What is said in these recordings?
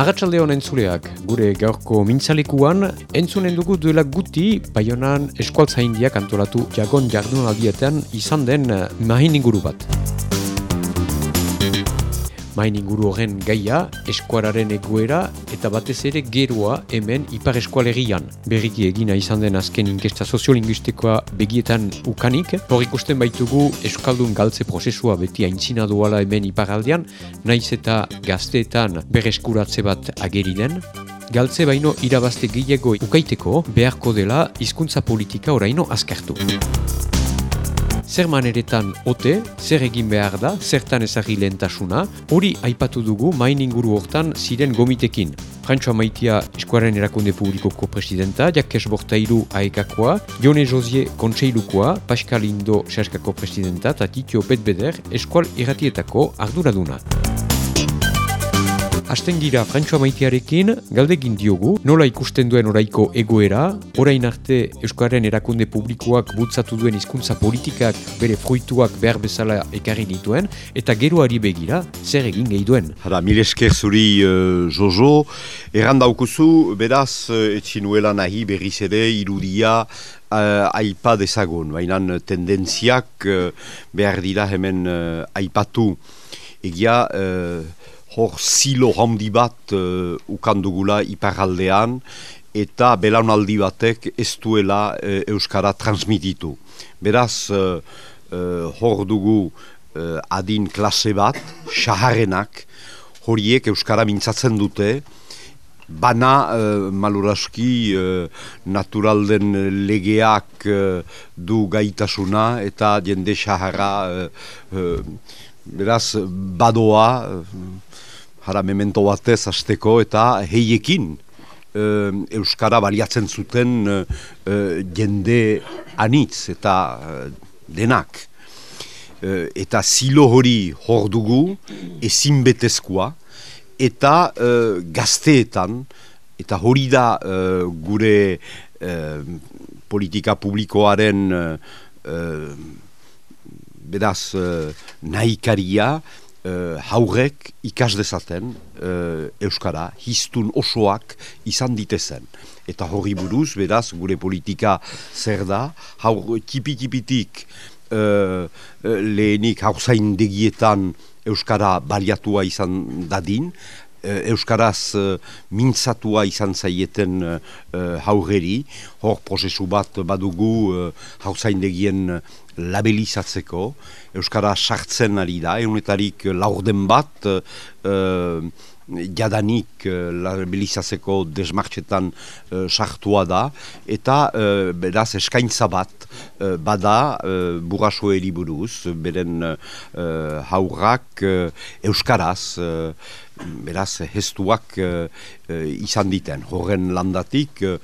Arratxalde honen zuleak, gure gaurko mintzalekuan, entzunen dugu duela guti, baionan eskualtzaindiak antolatu jagon jardunaldietan izan den mahin inguru bat. Main inguru horren gaia, eskuararen egoera eta batez ere gerua hemen ipar eskualerian. Berriki egina izan den azken inkesta soziolinguistikoa begietan ukanik, hor ikusten baitugu eskaldun galtze prozesua beti aintzina duala hemen iparaldean, naiz eta gazteetan berreskuratze bat ageri den, galtze baino irabazte gehiago ukaiteko beharko dela hizkuntza politika oraino azkartu zer maneretan ote, zer egin behar da, zertan ezagri lehentasuna, hori aipatu dugu main inguru hortan ziren gomitekin. Frantxoa Maitia Eskuaren Erakunde Publikoko Presidenta, Jakes Bortailu Aekakoa, Jone Josie Kontseilukoa, Pascal Indo Seaskako Presidenta, eta Titio Petbeder Eskual Iratietako arduraduna. Asten gira Frantxoa maitearekin, galdegin diogu, nola ikusten duen oraiko egoera, orain arte Euskaren erakunde publikoak bultzatu duen hizkuntza politikak bere fruituak behar bezala ekarri dituen, eta geroari begira, zer egin gehi duen. Hara, mileske zuri uh, Jojo, errandaukuzu, beraz, uh, etxinuela nahi berriz ere, irudia, uh, aipa dezagun, baina tendentziak uh, behar dira hemen uh, aipatu. Egia, hor zilo handi bat uh, ukandugula iparaldean eta belaunaldi batek ez duela uh, Euskara transmititu. Beraz, uh, uh, hor dugu adin klase bat, saharenak, horiek Euskara mintzatzen dute, bana uh, maluraski uh, naturalden legeak du gaitasuna eta jende sahara beraz badoa jara memento batez azteko eta heiekin Euskara baliatzen zuten jende anitz eta denak. eta zilo hori hor dugu ezinbetezkoa eta gazteetan eta hori da gure politika publikoaren bedaz nahikaria uh, haurek ikas dezaten uh, Euskara, hiztun osoak izan ditezen. Eta hori buruz, beraz, gure politika zer da, haur tipi-tipitik uh, lehenik haurzain degietan Euskara baliatua izan dadin, Euskaraz uh, mintzatua izan zaieten uh, haureri, hor prozesu bat badugu uh, haurzaindegien labelizatzeko, Euskara sartzen ari da, egunetarik laurden bat, uh, jadanik uh, labelizatzeko desmartxetan uh, sartua da, eta uh, beraz eskaintza bat uh, bada uh, burraso buruz, beren uh, haurrak uh, Euskaraz, beraz, hestuak uh, izan diten. Horren landatik, uh,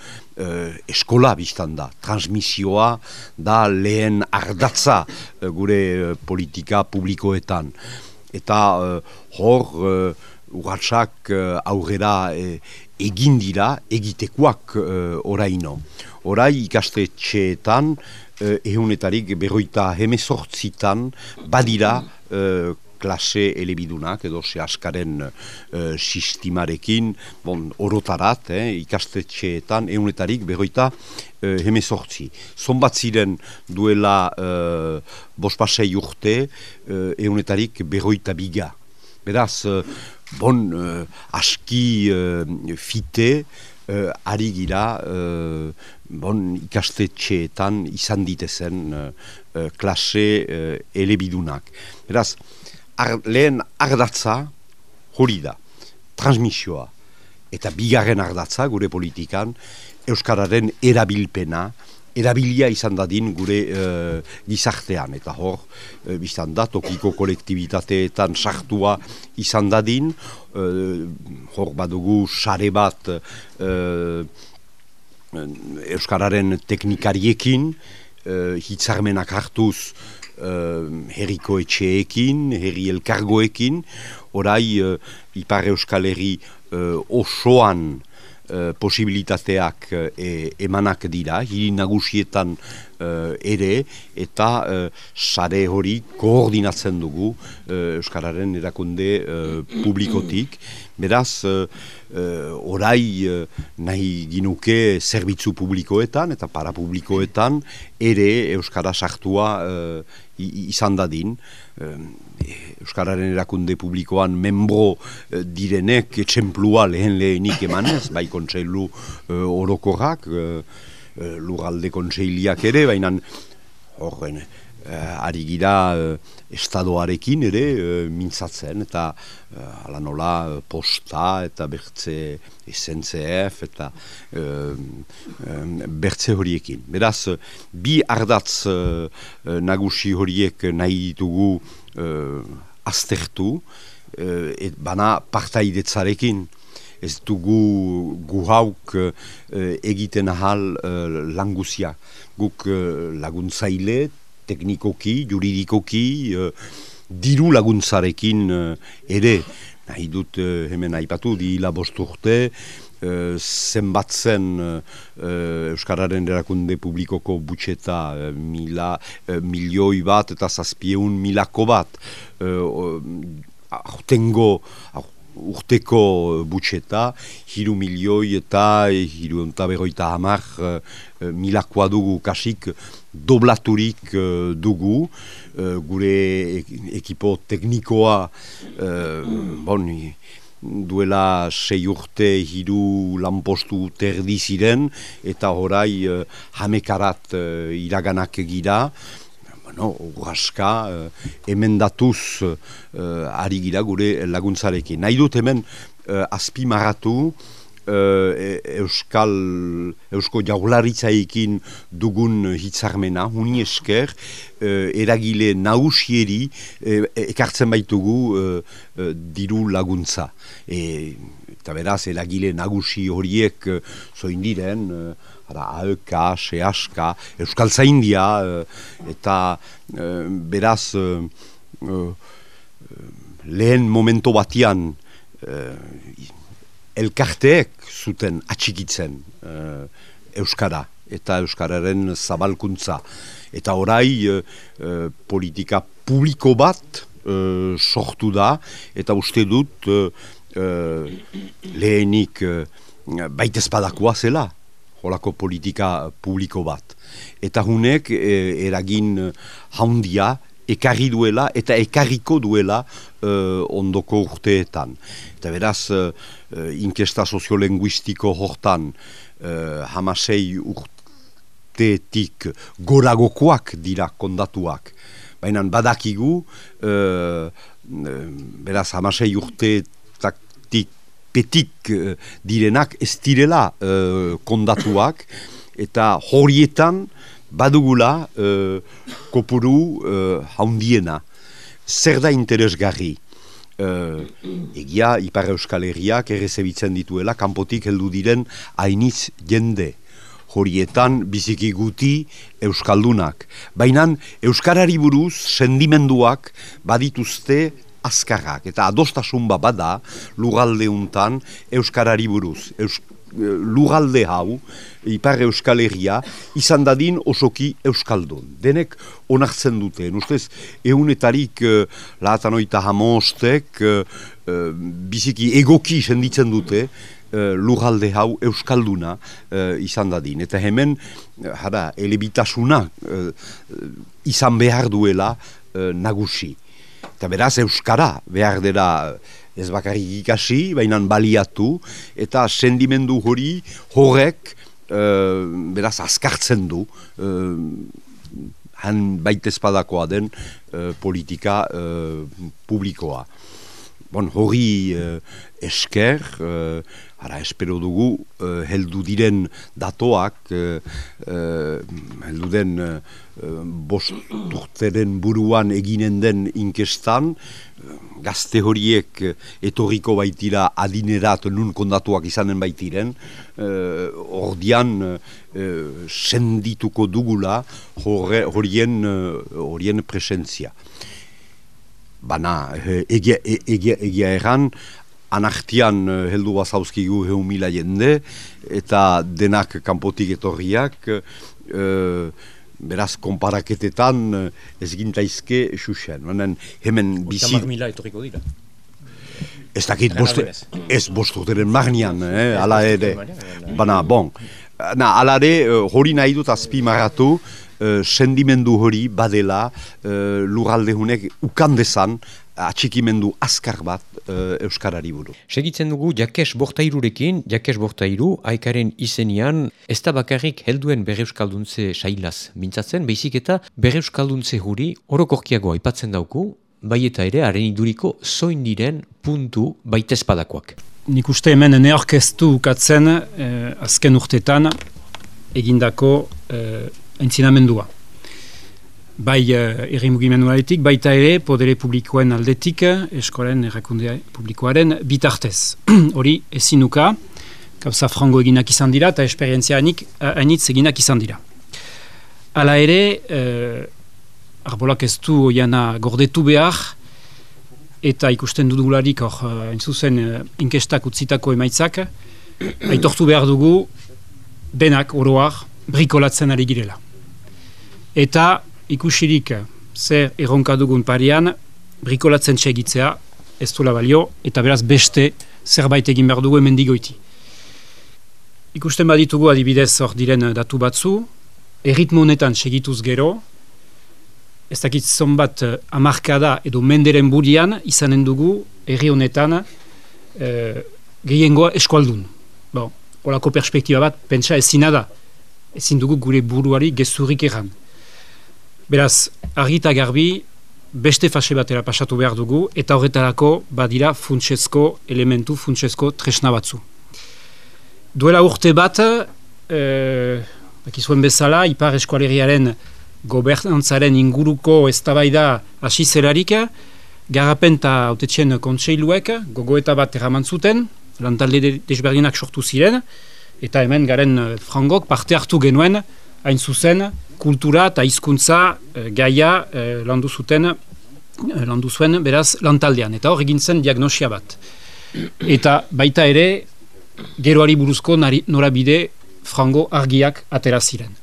eskola biztan da. Transmisioa da lehen ardatza uh, gure politika publikoetan. Eta hor, uh, urratxak uh, aurrera egin dira, egitekoak uh, oraino. Orai ikastetxeetan, uh, ehunetarik berroita hemezortzitan, badira klase elebidunak edo se askaren uh, sistimarekin bon, orotarat, eh, ikastetxeetan eunetarik begoita uh, hemezortzi. Zonbat ziren duela uh, bospasei urte uh, eunetarik begoita biga. Beraz, bon, uh, aski uh, fite, uh, ari gira uh, bon, ikastetxeetan izan ditezen uh, klase uh, elebidunak. Beraz, ar, lehen ardatza hori da, transmisioa. Eta bigarren ardatza gure politikan, Euskararen erabilpena, erabilia izan dadin gure uh, gizartean. Eta hor, uh, biztan da, tokiko kolektibitateetan sartua izan dadin, uh, hor badugu sare bat Euskararen teknikariekin, uh, hitzarmenak hartuz, uh, herriko etxeekin, herri elkargoekin, orai uh, Ipar Euskal Herri uh, osoan posibilitateak e, emanak dira, hiri nagusietan ere, eta sare hori koordinatzen dugu Euskararen erakunde publikotik. Beraz, orai nahi ginuke zerbitzu publikoetan eta parapublikoetan ere Euskara sartua izan dadin. Euskararen erakunde publikoan membro eh, direnek etxemplua lehen lehenik emanez, bai kontseilu orokorrak, lurralde kontseiliak ere, baina horren ari gira estadoarekin ere mintzatzen, eta ala nola posta eta bertze SNCF eta uh, bertze horiekin. Beraz, bi ardatz nagusi horiek nahi ditugu uh, aztertu, et bana partaidetzarekin. Ez dugu gu hauk uh, egiten ahal uh, languzia. Guk uh, laguntzaile, teknikoki, juridikoki, uh, diru laguntzarekin ere. Nahi dut hemen aipatu, di labosturte, Uh, zenbatzen uh, Euskararen erakunde publikoko butxeta uh, mila, milioi bat eta zazpieun milako bat uh, aurtengo urteko butxeta hiru milioi eta hiru eta hamar uh, milakoa dugu kasik doblaturik dugu gure ekipo teknikoa boni duela sei urte hiru lanpostu terdi ziren eta horai uh, hamekarat uh, iraganak gira bueno, urraska uh, emendatuz uh, ari gira gure laguntzarekin. Nahi dut hemen uh, azpi maratu uh, Euskal Eusko jaularitzaekin dugun hitzarmena, huni esker, uh, eragile nausieri uh, ekartzen baitugu uh, diru laguntza. E, eta beraz, eragile nagusi horiek zoin diren, uh, AEK, SEASK, Euskal Zaindia, eta beraz, lehen momento batian, elkarteek zuten atxikitzen uh, Euskara eta Euskararen zabalkuntza. Eta orai uh, politika publiko bat uh, sortu da eta uste dut uh, lehenik uh, baitezpadakoa zela holako politika publiko bat. Eta hunek eragin haundia ekarri duela eta ekarriko duela uh, ondoko urteetan. Eta beraz, uh, inkesta soziolinguistiko hortan uh, hamasei urteetik goragokoak dira kondatuak. Baina badakigu, uh, beraz, hamasei urteetak petik direnak ez direla uh, kondatuak, eta horietan, badugula uh, kopuru uh, haundiena. Zer da interesgarri? Uh, egia, Ipar Euskal Herriak errezebitzen dituela, kanpotik heldu diren hainitz jende. Horietan biziki guti Euskaldunak. Baina Euskarari buruz sendimenduak badituzte azkarrak. Eta adostasun bada lugaldeuntan Euskarari buruz. Euskara lugalde hau, ipar euskal herria, izan dadin osoki euskaldun. Denek onartzen dute. Ustez, eunetarik uh, lahatan oita hamostek uh, biziki egoki senditzen dute lugalde hau euskalduna izan dadin. Eta hemen, hara, elebitasuna izan behar duela nagusi. Eta beraz, euskara behar dela ez bakarrik ikasi, baina baliatu, eta sendimendu hori horrek, uh, beraz, azkartzen du, uh, han baitezpadakoa den uh, politika publikoa. Bon, hori esker, Ara, espero dugu, uh, heldu diren datoak, uh, uh, heldu den uh, buruan eginen den inkestan, gazte horiek etorriko baitira adinerat nun kondatuak izanen baitiren, uh, ordian uh, sendituko dugula horien, horien presentzia. Bana, egia, egia, egia erran, anartian heldu bazauzkigu heu mila jende, eta denak kanpotik etorriak, beraz, konparaketetan ez gintaizke xuxen. Hemen bizi... mila etorriko dira. Ez dakit, bost, ez bostu deren magnian, eh, ala ere, bana, bon. Na, ala ere, hori nahi dut azpi maratu, uh, sendimendu hori badela uh, lurralde hunek ukandezan atxikimendu azkar bat uh, Euskarari buru. Segitzen dugu Jakes Bortairurekin, Jakes Bortairu, aikaren izenian, ez da bakarrik helduen bere euskalduntze sailaz mintzatzen, behizik eta bere euskalduntze huri orokorkiago aipatzen dauku, bai eta ere, haren iduriko zoin diren puntu baitezpadakoak. Nik uste hemen neorkestu ukatzen eh, azken urtetan egindako eh, entzinamendua. Bai uh, erri mugimendualetik, baita ere podere publikoen aldetik, eskoren errakundea publikoaren bitartez. Hori ezinuka, gauza frango eginak izan dira eta esperientzia hainitz eginak izan dira. Hala ere, uh, arbolak ez du oiana gordetu behar, eta ikusten dudularik hor, uh, zuzen, inkestak utzitako emaitzak, aitortu behar dugu, denak, oroar, brikolatzen ari girela. Eta ikusirik zer erronka dugun parian, brikolatzen txegitzea, ez du balio, eta beraz beste zerbait egin behar dugu hemen digoiti. Ikusten baditugu adibidez hor diren datu batzu, erritmo honetan segituz gero, ez dakit zonbat amarkada edo menderen burian izanen dugu erri honetan e, gehiengoa eskualdun. Bon, Olako perspektiba bat, pentsa ezina da, ezin dugu gure buruari gezurrik egan. Beraz, argita garbi, beste fase batera pasatu behar dugu, eta horretarako badira funtsezko elementu, funtsezko tresna batzu. Duela urte bat, e, bakizuen bezala, Ipar Eskualeriaren gobernantzaren inguruko eztabaida hasi zelarik, garapen eta autetxen kontseiluek gogoeta bat eraman zuten, lantalde desberdinak sortu ziren, eta hemen garen uh, frangok parte hartu genuen, hain zuzen, kultura eta hizkuntza uh, gaia uh, landu zuten, uh, landu zuen, beraz, lantaldean, eta hor egin zen diagnosia bat. Eta baita ere, geroari buruzko nari, norabide frango argiak atera ziren.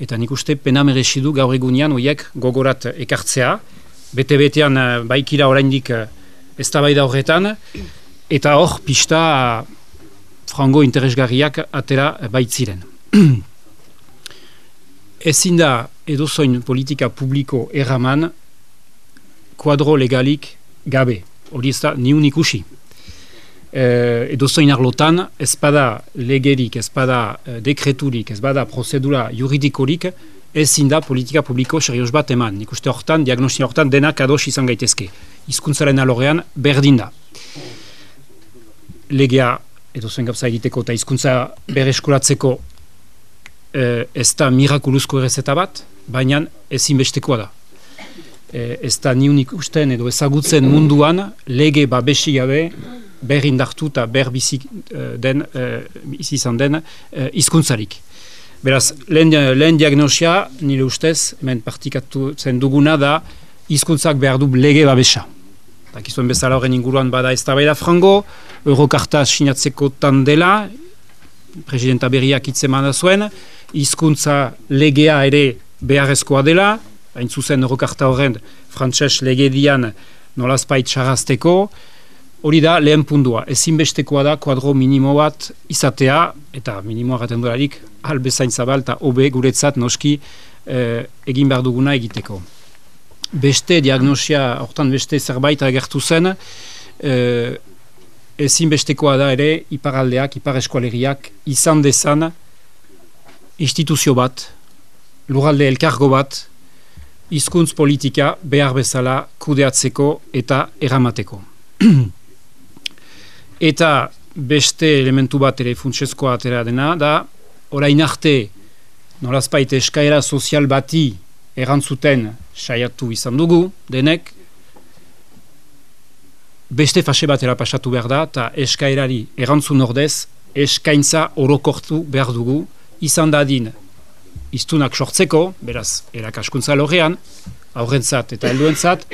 Eta nik uste pena meresidu gaur egunean oiek gogorat ekartzea, bete-betean baikira oraindik uh, ez horretan, eta hor pista frango interesgarriak atera baitziren. Ezin da edozoin politika publiko erraman kuadro legalik gabe, hori ez da niun ikusi. E, edozoin arlotan ez bada legerik, ez bada e, dekreturik, ez bada prozedura juridikorik, ezin da politika publiko serioz bat eman. Nik uste hortan, diagnosi hortan denak ados izan gaitezke. Hizkuntzaren alorean berdin da. Legea edo zen gauza egiteko eta hizkuntza bereskuratzeko e, ez da mirakuluzko errezeta bat, baina ezinbestekoa da. E, ez da niun ikusten edo ezagutzen munduan lege babesi gabe berrindartu eta berbizik e, den, e, izan den e, hizkuntzarik. Beraz, lehen, lehen diagnosia, nire ustez, hemen partikatu zen duguna da, hizkuntzak behar du lege babesa. Dakizuen bezala horren inguruan bada ez da frango, Eurokarta sinatzeko tan dela, presidenta berriak itzemana zuen, hizkuntza legea ere beharrezkoa dela, hain zuzen Eurokarta horren frantses legedian nolazpait txarrazteko, hori da lehen pundua. Ezinbestekoa da kuadro minimo bat izatea, eta minimoa gaten dolarik, albezain zabal eta obe guretzat noski eh, egin behar duguna egiteko. Beste diagnosia, hortan beste zerbait agertu zen, e, ezinbestekoa da ere iparaldeak, ipar eskualeriak izan dezan instituzio bat, luralde elkargo bat, hizkuntz politika behar bezala kudeatzeko eta eramateko. eta beste elementu bat ere funtsezkoa atera dena, da orain arte nolazpait eskaera sozial bati erantzuten saiatu izan dugu, denek, beste fase batera pasatu behar da, eta eskaerari erantzun ordez, eskaintza orokortu behar dugu, izan dadin iztunak sortzeko, beraz, erakaskuntza lorrean, aurrentzat eta helduentzat,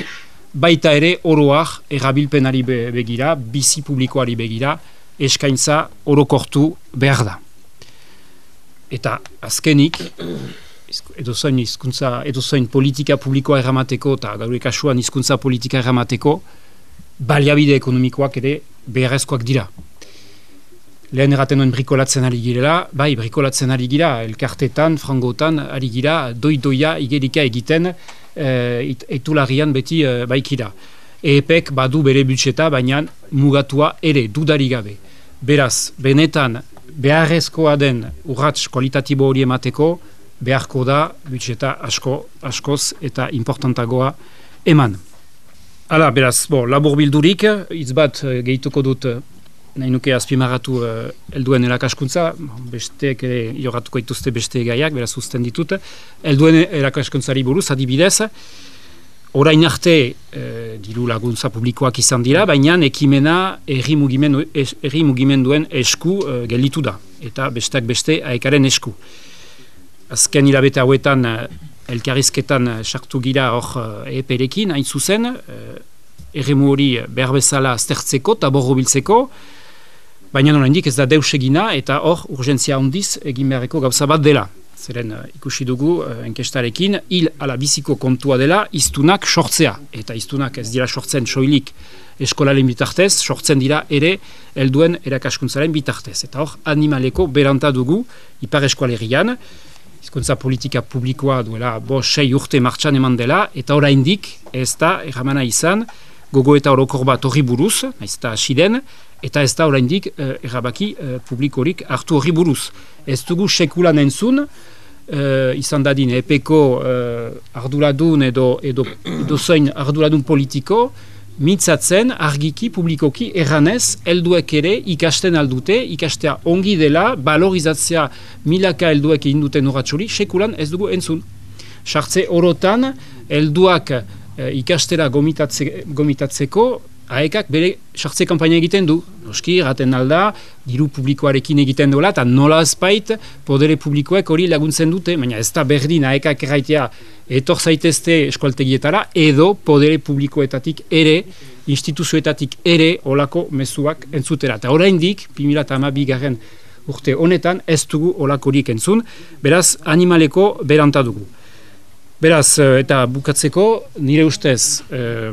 baita ere oroak erabilpenari begira, bizi publikoari begira, eskaintza orokortu behar da. Eta azkenik, edo zoin, izkuntza, edo zoin politika publikoa erramateko, eta gaur kasuan hizkuntza politika erramateko, baliabide ekonomikoak ere beharrezkoak dira. Lehen erraten duen brikolatzen ari girela, bai, brikolatzen ari gira, elkartetan, frangotan, ari gira, doi-doia igerika egiten, e, etularian beti e, baikira. EPEK badu bere budxeta, baina mugatua ere, dudari gabe. Beraz, benetan, beharrezkoa den urratz kualitatibo hori emateko, beharko da budxeta asko, askoz eta importantagoa eman. Hala, beraz, bo, labur bildurik, hitz bat e, gehituko dut nahi nuke azpimarratu uh, elduen erakaskuntza, besteek ere jorratuko ituzte beste gaiak, beraz uzten ditut. Elduen erakaskuntzari buruz, adibidez, orain arte uh, diru laguntza publikoak izan dira, baina ekimena erri mugimendu, erri mugimenduen esku uh, gelditu da, eta besteak beste aekaren esku. Azken hilabete hauetan uh, elkarrizketan sartu gira hor eperekin, hain zuzen, erremu hori behar bezala aztertzeko eta borro biltzeko, Baina nola indik ez da deus egina eta hor urgentzia handiz egin beharreko gauza bat dela. Zeren ikusi dugu enkestarekin hil ala biziko kontua dela iztunak sortzea. Eta iztunak ez dira sortzen soilik eskolaren bitartez, sortzen dira ere helduen erakaskuntzaren bitartez. Eta hor animaleko beranta dugu ipar eskualerian, izkuntza politika publikoa duela bo sei urte martxan eman dela, eta ora indik ez da erramana izan gogo eta orokor bat horri buruz, ez da asiden, eta ez da oraindik uh, erabaki uh, publikorik hartu hori buruz. Ez dugu sekulan entzun, uh, izan dadin epeko uh, arduradun edo, edo, edo zoin arduradun politiko, mitzatzen argiki publikoki erranez helduek ere ikasten aldute, ikastea ongi dela, balorizatzea milaka helduek egin duten horatzuri, sekulan ez dugu entzun. Sartze orotan, helduak ikastera gomitatze, gomitatzeko aekak bere sartze kampaina egiten du. Noski, raten alda, diru publikoarekin egiten duela, eta nola azpait, podere publikoek hori laguntzen dute, baina ez da berdin aekak erraitea etor zaitezte eskualtegietara, edo podere publikoetatik ere, instituzioetatik ere, olako mezuak entzutera. Eta oraindik, 2008 garen urte honetan, ez dugu olakorik entzun, beraz, animaleko beranta dugu. Beraz, eh, eta bukatzeko, nire ustez, eh,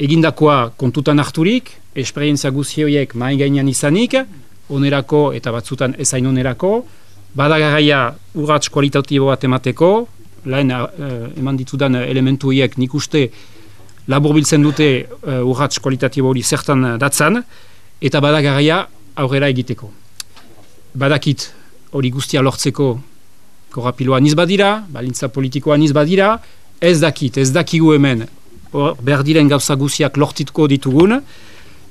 egindakoa kontutan harturik, esperientzia guzioiek main gainean izanik, onerako eta batzutan ezain onerako, badagaraia urratz kualitatibo bat emateko, lehen uh, eman ditudan elementuiek nik uste labur biltzen dute uh, urratz kualitatibo hori zertan datzan, eta badagaraia aurrera egiteko. Badakit hori guztia lortzeko korrapiloa niz badira, balintza politikoa niz badira, ez dakit, ez dakigu hemen behar diren gauza guziak lortitko ditugun,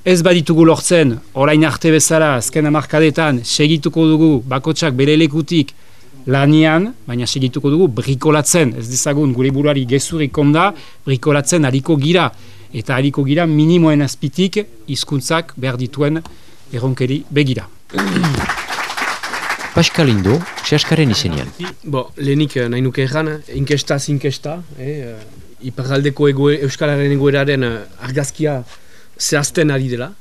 ez baditugu lortzen, orain arte bezala, azken amarkadetan, segituko dugu bakotsak bere lekutik lanian, baina segituko dugu brikolatzen, ez dezagun gure buruari gezurik onda, brikolatzen hariko gira, eta hariko gira minimoen azpitik hizkuntzak behar dituen erronkeri begira. Pascal Indo, sehaskaren izenean. Bo, lehenik eh, nahi nuke erran, inkesta zinkesta, eh, iparraldeko egoe, Euskararen egoeraren uh, argazkia zehazten ari dela.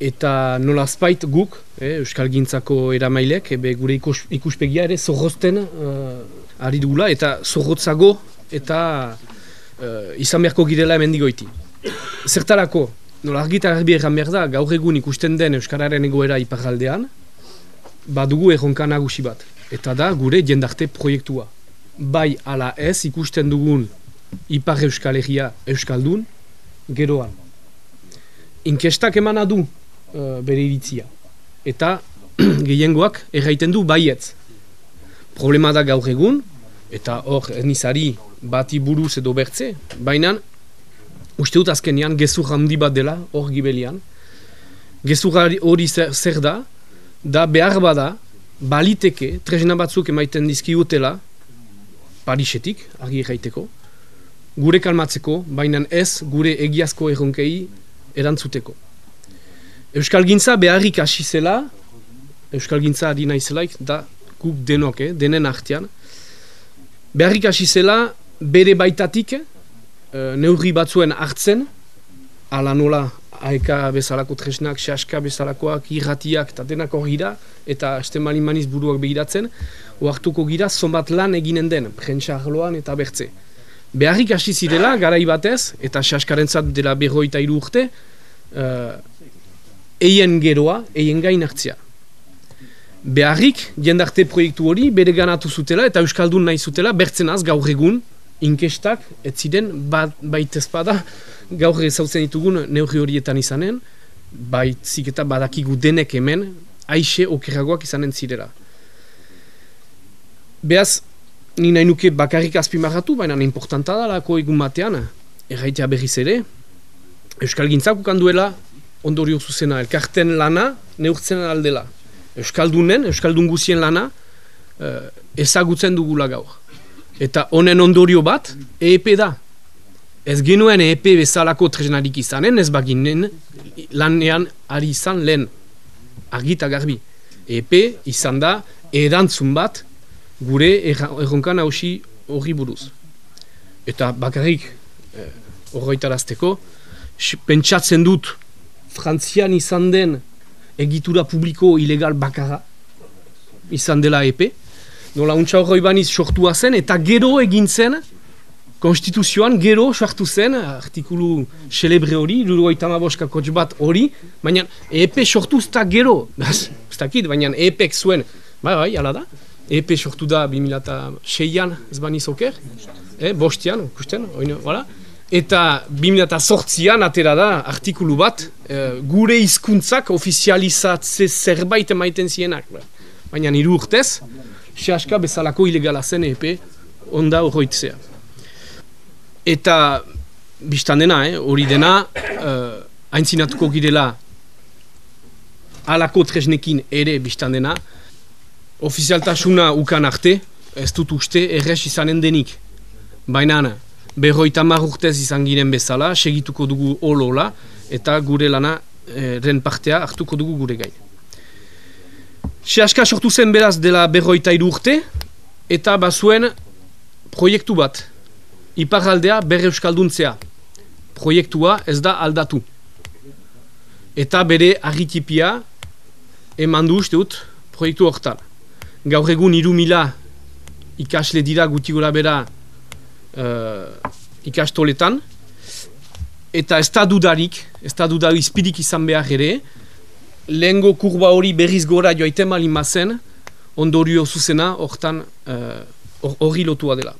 Eta nola azpait guk, eh, Euskal Gintzako eramailek, ebe gure ikus, ikuspegia ere zorrozten uh, ari dugula, eta zorrotzago eta uh, izan beharko girela hemen digoiti. Zertarako, nola argita garbi erran behar da, gaur egun ikusten den Euskararen egoera iparraldean, badugu erronka nagusi bat. Eta da, gure jendarte proiektua. Bai ala ez ikusten dugun Ipar Euskal Herria Euskaldun, geroan. Inkestak emana du uh, bere iritzia. Eta gehiengoak erraiten du baietz. Problema da gaur egun, eta hor ernizari bati buruz edo bertze, baina uste dut azkenean gezur handi bat dela hor gibelian. Gezur hori zer, zer da, da behar bada, baliteke, trezena batzuk emaiten dizkiutela, Parisetik, argi erraiteko, gure kalmatzeko, baina ez gure egiazko erronkei erantzuteko. Euskal Gintza beharrik hasi zela, Euskal Gintza ari naizelaik, da guk denok, eh, denen artean, beharrik hasi zela bere baitatik, e, neurri batzuen hartzen, ala nola aeka bezalako tresnak, sehaska bezalakoak, irratiak eta denak hor gira, eta este malin maniz buruak begiratzen, oartuko gira zonbat lan eginen den, prentsa eta bertze. Beharrik hasi zirela, garai batez, eta sehaskaren dela berroita iru urte, uh, eien geroa, eien gain hartzia. Beharrik, jendarte proiektu hori, bere ganatu zutela, eta Euskaldun nahi zutela, bertzenaz gaur egun, inkestak, ez ziren, bat, baitezpada, gaur ezautzen ditugun neurri horietan izanen, baitzik eta badakigu denek hemen, aixe okerragoak izanen zirela. Beaz, ni nahi nuke bakarrik azpimarratu, baina importanta da lako egun batean, erraitea berriz ere, Euskal Gintzak duela ondorio zuzena, elkarten lana neurtzen aldela. Euskaldunen, Euskaldun guzien lana, eh, ezagutzen dugula gaur. Eta honen ondorio bat, EEP da. Ez genuen EP bezalako tresnarik izanen, ez baginen lanean ari izan lehen. Argita garbi. EP izan da erantzun bat gure erronkan hausi horri buruz. Eta bakarrik eh, horretarazteko, pentsatzen dut frantzian izan den egitura publiko ilegal bakarra izan dela EP. Nola untsa horroi baniz sortua zen eta gero egin zen konstituzioan gero sartu zen, artikulu celebre hori, lulu oitama bat hori, baina EP sortu zta gero, ez dakit, baina EPek zuen, bai, bai, ala da, EP sortu da 2006an, ez bani zoker, eh, bostian, kusten, oino, wala, eta 2008an atera da artikulu bat, eh, gure hizkuntzak ofizializatze zerbait emaiten zienak, baina niru urtez, Seaska bezalako ilegala zen EP, onda horroitzea. Eta biztan dena, eh, hori dena, uh, haintzinatuko girela alako tresnekin ere biztan dena, ofizialtasuna ukan arte, ez dut uste, errez izanen denik. Baina, berroita urtez izan giren bezala, segituko dugu olola, eta gure lana, eh, ren partea, hartuko dugu gure gai. Seaska sortu zen beraz dela berroita urte, eta bazuen proiektu bat, iparraldea berre euskalduntzea. Proiektua ez da aldatu. Eta bere argitipia eman du usteut proiektu hortan. Gaur egun iru mila ikasle dira guti gora bera uh, ikastoletan. Eta ez da dudarik, ez da dudarik izpidik izan behar ere, lehengo kurba hori berriz gora joaiten malin mazen, ondorio zuzena hortan uh, hori lotua dela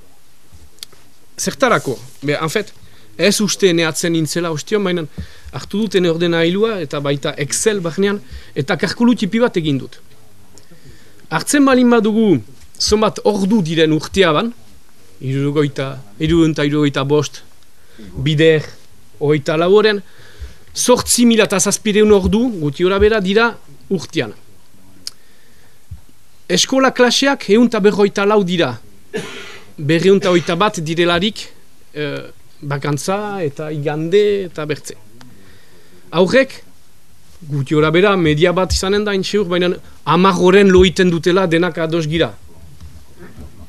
zertarako? Be, en fait, ez uste neatzen nintzela ostion, baina hartu duten ordena hilua eta baita Excel bahnean eta karkulu tipi bat egin dut. Hartzen balin badugu zonbat ordu diren urtea ban, irugoita, irugenta bost, bider, oita laboren, sortzi mila eta zazpireun ordu, guti bera, dira urtean. Eskola klaseak egun eta berroita lau dira, berriunta oita bat direlarik e, bakantza eta igande eta bertze. Aurrek, guti bera, media bat izanen da intxeur, baina amak horren loiten dutela denak ados gira.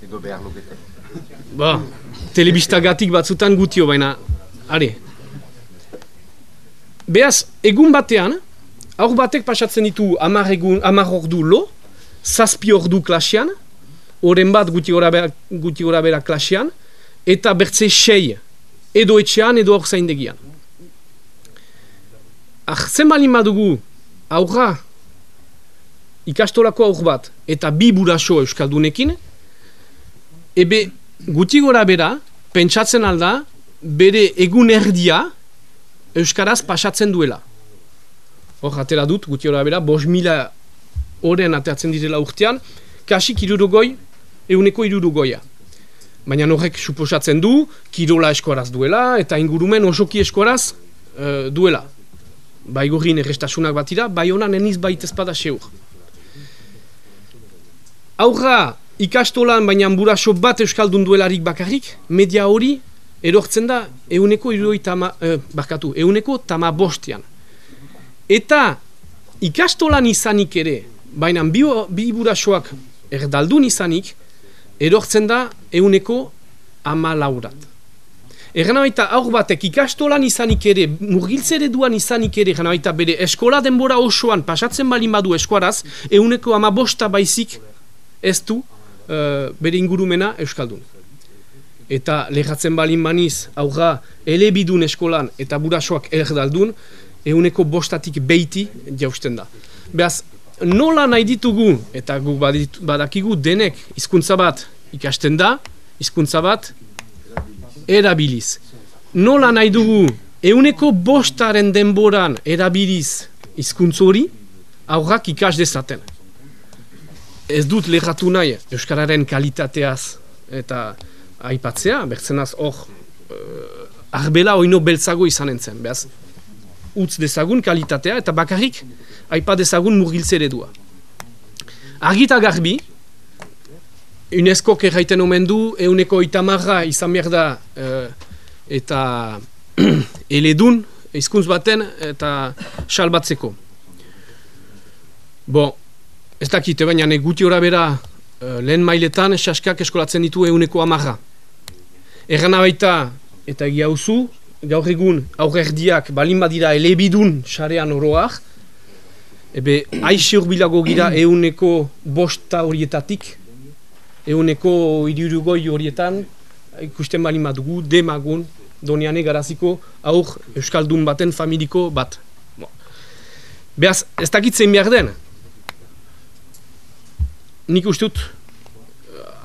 Edo behar lukete. Ba, telebistagatik batzutan gutio, baina, are. Beaz, egun batean, aur batek pasatzen ditu amar, egun, amar ordu lo, zazpi ordu klasean, oren bat guti gora bera, guti gora bera klasean, eta bertze sei edo etxean edo hor zaindegian. Ah, zen balin badugu aurra ikastolako aur bat eta bi buraso euskaldunekin, ebe guti gora bera pentsatzen alda bere egun erdia euskaraz pasatzen duela. Hor, atera dut, guti gora bera, bos mila oren ateatzen direla urtean, kasik irurogoi euneko iruru goia. Baina horrek suposatzen du, kirola eskoraz duela, eta ingurumen osoki eskoraz uh, duela. Bai gorrin errestasunak batira, bai honan eniz baita ezpada seur. Aurra ikastolan baina buraso bat euskaldun duelarik bakarrik, media hori erortzen da euneko tama, eh, barkatu, euneko tama bostean. Eta ikastolan izanik ere, baina bi, bi burasoak erdaldun izanik, erortzen da euneko ama laurat. Egan baita aur batek ikastolan izanik ere, murgiltzere duan izanik ere, egan baita bere eskola denbora osoan pasatzen balin badu eskuaraz, euneko ama bosta baizik ez du uh, bere ingurumena euskaldun. Eta lehatzen balin maniz, aurra elebidun eskolan eta burasoak erdaldun, euneko bostatik beiti jausten da. Beaz, nola nahi ditugu, eta gu badakigu denek hizkuntza bat ikasten da, hizkuntza bat erabiliz. Nola nahi dugu, euneko bostaren denboran erabiliz hizkuntz hori, aurrak ikas dezaten. Ez dut lehatu nahi Euskararen kalitateaz eta aipatzea, bertzenaz hor uh, arbela oino beltzago izan entzen, behaz, utz dezagun kalitatea eta bakarrik aipa dezagun murgiltze eredua. Argita garbi, UNESCO kerraiten omen du, euneko itamarra izan behar da uh, eta eledun, izkuntz baten eta salbatzeko. Bo, ez dakite baina guti ora bera uh, lehen mailetan saskak eskolatzen ditu euneko amarra. Erran baita eta egia usu, gaur egun aurrerdiak balin badira elebidun sarean oroak, ebe aixe urbilago gira euneko bosta horietatik, euneko irurugoi horietan, ikusten bali madugu, demagun, doniane garaziko, aur Euskaldun baten familiko bat. Beaz, ez dakitzen behar den, nik ustut,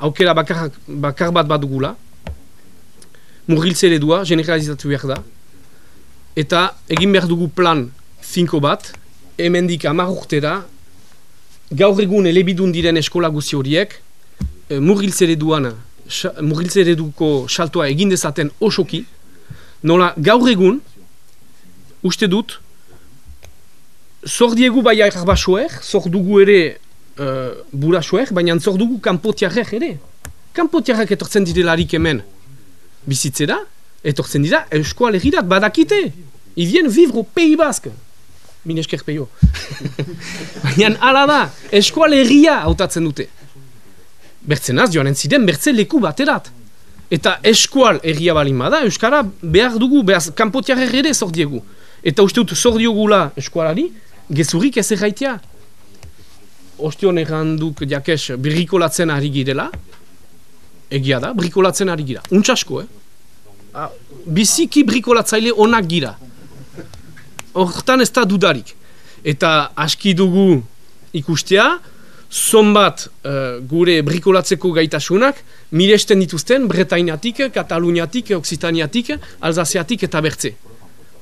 aukera bakar, bakar bat bat dugula, murgiltze eredua, generalizatu behar da, eta egin behar dugu plan finko bat, hemendik amar urtera, gaur egun elebidun diren eskola guzi horiek, e, murgiltzere duan, murgiltzere duko saltoa egin dezaten osoki, nola gaur egun, uste dut, zor diegu bai arbasoer, zor dugu ere uh, burasoer, baina zor dugu kanpotiarrek ere. Kanpotiarrek etortzen direlarik hemen bizitzera, etortzen dira euskoalegirat badakite. Idien vivre au Pays Basque. Min esker peio. baina ala da, eskualegia hautatzen dute. Bertzenaz joan entziden, bertze leku baterat. Eta eskual erria balin bada, Euskara behar dugu, behaz, kanpotiarek ere zordiegu. Eta uste dut zordiogula eskualari, gezurrik ez erraitea. Ostion erranduk jakes brikolatzen ari girela, egia da, brikolatzen ari gira. Untsasko, eh? Ah, biziki brikolatzaile onak gira. Hortan ez da dudarik. Eta aski dugu ikustea, zonbat uh, gure brikolatzeko gaitasunak miresten dituzten Bretainatik, Kataluniatik, Oksitaniatik, Alzaziatik eta bertze.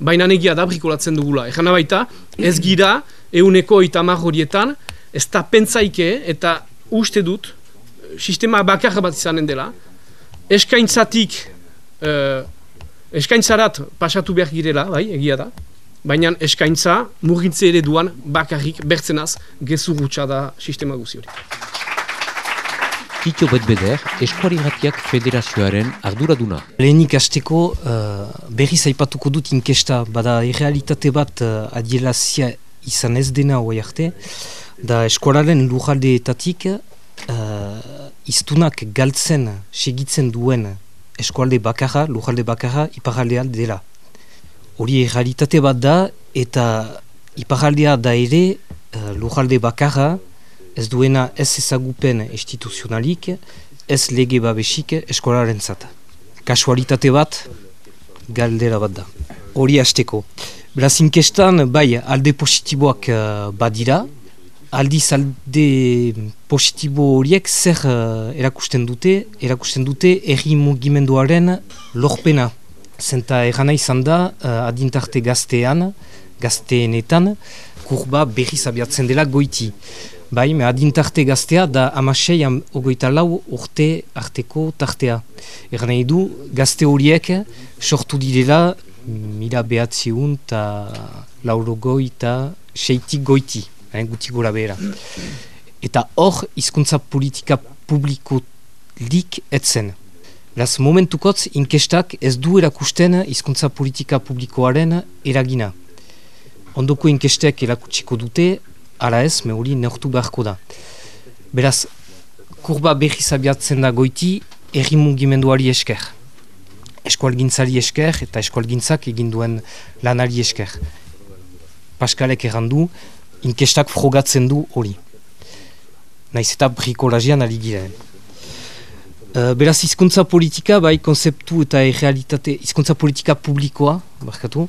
Baina negia da brikolatzen dugula. Egan baita, ez gira euneko itamar horietan, ez da pentsaike eta uste dut, sistema bakar bat izanen dela, eskaintzatik, uh, eskaintzarat pasatu behar girela, bai, egia da, baina eskaintza murgintze ere duan bakarrik bertzenaz gezu gutxa da sistema guzi hori. Kito betbeder, eskuari gatiak federazioaren arduraduna. Lehenik azteko uh, berri zaipatuko dut inkesta, bada irrealitate bat uh, adielazia izan ez dena hoi arte, da eskuararen lujaldeetatik uh, iztunak galtzen segitzen duen eskualde bakarra, lujalde bakarra, iparaldeal dela hori realitate bat da eta iparaldea da ere uh, lujalde bakarra ez duena ez ezagupen instituzionalik ez lege babesik eskolaren zata. Kasualitate bat galdera bat da. Hori hasteko. Beraz inkestan bai alde positiboak uh, badira, aldiz alde positibo horiek zer uh, erakusten dute, erakusten dute erri mugimenduaren lorpena zenta egana izan da uh, adintarte gaztean, gazteenetan, kurba berri zabiatzen dela goiti. Bai, me adintarte gaztea da amasei ogoita lau urte arteko tartea. Egan nahi du, gazte horiek sortu direla mila behatziun eta lauro goi eta seitik goiti, hain guti gora behera. Eta hor, hizkuntza politika publiko lik etzen. Beraz, momentukotz, inkestak ez du erakusten hizkuntza politika publikoaren eragina. Ondoko inkestek erakutsiko dute, ara ez, me hori neortu beharko da. Beraz, kurba berri zabiatzen da goiti, erri mugimenduari esker. eskualgintzari esker eta eskualgintzak egin duen lanari esker. Paskalek errandu, inkestak frogatzen du hori. Naiz eta brikolagian ari. Uh, beraz, hizkuntza politika, bai, konzeptu eta realitate, hizkuntza politika publikoa, barkatu,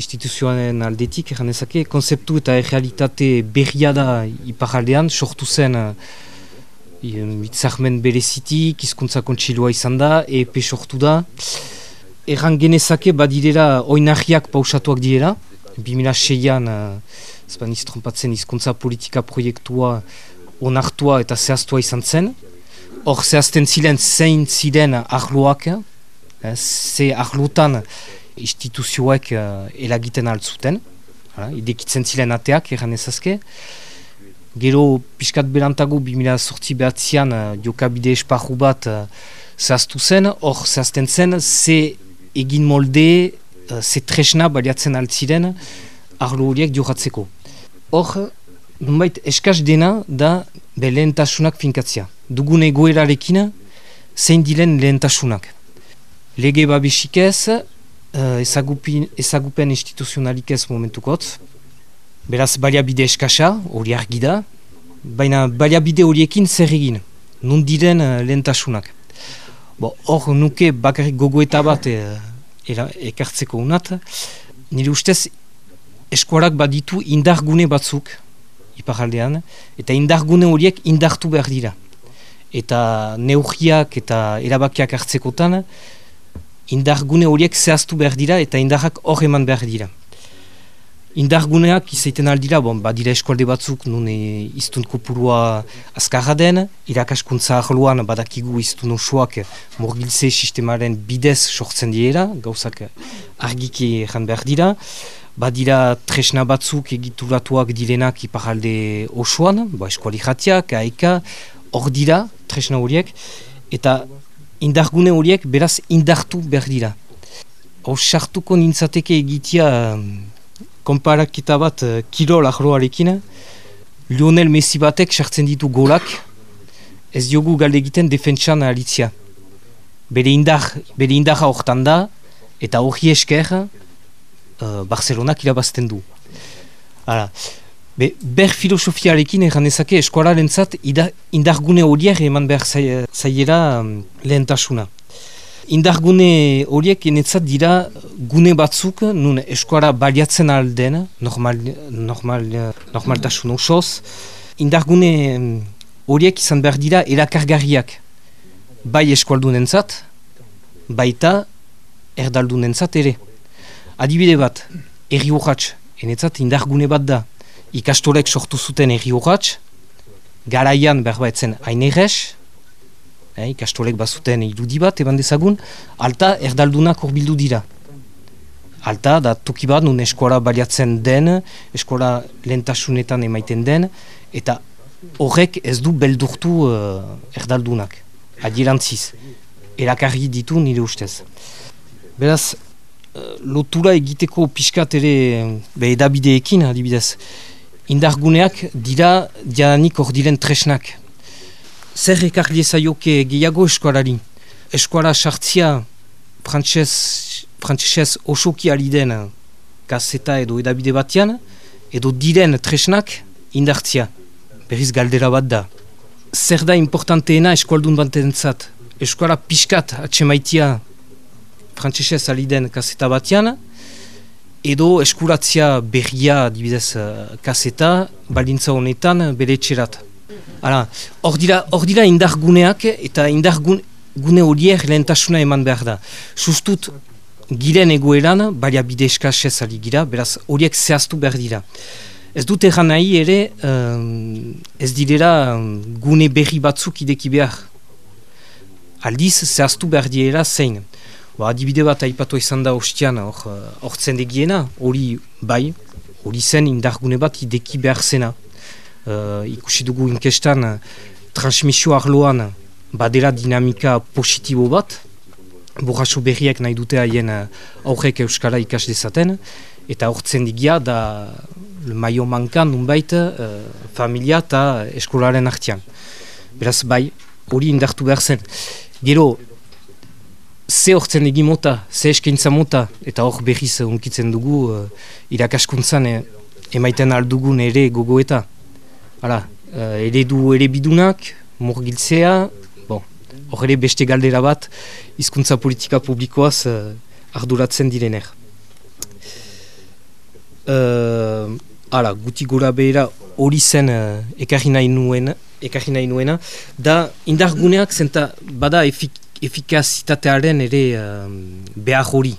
instituzioaren aldetik, erran ezake, konzeptu eta realitate berria da iparaldean, sortu zen uh, berezitik, hizkuntza kontsilua izan da, EP sortu da, erran genezake badirera oinarriak pausatuak direla, 2006an, uh, zbaniz trompatzen, hizkuntza politika proiektua onartua eta zehaztua izan zen, hor zehazten ziren zein ziren ahloak, eh, ze ahlotan instituzioek uh, elagiten altzuten, uh, idekitzen ziren ateak, erran ezazke. Gero, piskat berantago, 2008 behatzean, uh, jokabide esparru bat uh, zehaztu zen, hor zehazten zen, ze egin molde, uh, ze tresna baliatzen altziren, ahlo horiek johatzeko. Hor, nunbait, eskaz dena da be lehentasunak finkatzea. Dugun egoerarekin zein diren lehentasunak. Lege babesik ez, uh, ezagupen instituzionalik ez momentukot, beraz baliabide eskasa, hori argi da, baina baliabide horiekin zer egin, nun diren uh, lehentasunak. Hor nuke bakarrik gogoeta bat uh, ekartzeko unat, nire ustez eskuarak baditu indargune batzuk, iparaldean, eta indargune horiek indartu behar dira eta neurriak eta erabakiak hartzekotan indargune horiek zehaztu behar dira eta indarrak hor eman behar dira. Indarguneak izaiten aldira, bon, badira eskualde batzuk nune iztun kopurua azkarra den, irakaskuntza ahloan badakigu iztun osoak morgilze sistemaren bidez sortzen dira, gauzak argiki jan behar dira. Badira tresna batzuk egituratuak direnak iparalde osoan, ba, eskuali jatiak, aeka, hor dira, tresna horiek, eta indargune horiek beraz indartu behar dira. Hor sartuko nintzateke egitea konparaketa bat uh, kirol ahroarekin, Lionel Messi batek sartzen ditu golak, ez diogu galde egiten defentsan alitzia. Bere indar, bere indarra hortan da, eta hori esker uh, Barcelonak irabazten du. Hala, Be, ber filosofiarekin egan ezake eskualaren zat indargune horiek eman behar zaiera um, lehentasuna. Indargune horiek enetzat dira gune batzuk nun eskuara baliatzen alden, normal, normal, normaltasun osoz. Indargune um, horiek izan behar dira erakargarriak. Bai eskualdunen zat, baita erdaldunen zat ere. Adibide bat, erri urratx, enetzat indargune bat da, ikastolek sortu zuten erri urratx, garaian berbaitzen ainerrez, eh, ikastolek bazuten irudi bat, eban dezagun, alta erdaldunak horbildu dira. Alta, da toki bat, nun eskola baliatzen den, eskola lentasunetan emaiten den, eta horrek ez du beldurtu uh, erdaldunak, adierantziz, erakarri ditu nire ustez. Beraz, uh, lotura egiteko pixkat ere, be edabideekin adibidez, indarguneak dira dianik hor diren tresnak. Zer ekar liezaioke gehiago eskualari? Eskuala sartzia frantzesez osoki ari den kaseta edo edabide batean, edo diren tresnak indartzia. Berriz galdera bat da. Zer da importanteena eskualdun bantentzat? Eskuala pixkat atxemaitia frantzesez ari den kaseta batean, edo eskuratzia berria dibidez kaseta baldintza honetan bere txerat. Hor dira, dira indarguneak eta indargune horiek lehentasuna eman behar da. Sustut giren egoeran, balia bide eskasez ali gira, beraz horiek zehaztu behar dira. Ez dut egan nahi ere, um, ez direla gune berri batzuk ideki behar. Aldiz, zehaztu behar dira zein. Ba, adibide bat aipatu izan da ostian hor zendegiena, hori bai, hori zen indargune bat ideki behar zena. Uh, ikusi dugu inkestan transmisio arloan badera dinamika positibo bat, borraso berriak nahi dute haien aurrek euskara ikas dezaten, eta hor zendegia da maio mankan nunbait uh, familia eta eskolaren artian. Beraz bai, hori indartu behar zen. Gero, ze hortzen egimota, ze eskaintza mota, eta hor berriz unkitzen dugu uh, irakaskuntzan emaiten aldugun ere gogoeta. Hala, uh, ere du ere bidunak, murgiltzea, bon, hor ere beste galdera bat, hizkuntza politika publikoaz uh, arduratzen direner. Uh, hala, guti gora behera hori zen uh, ekarri nahi nuena, ekarri nahi nuena, da indarguneak zenta bada efik, efikazitatearen ere uh, behar hori.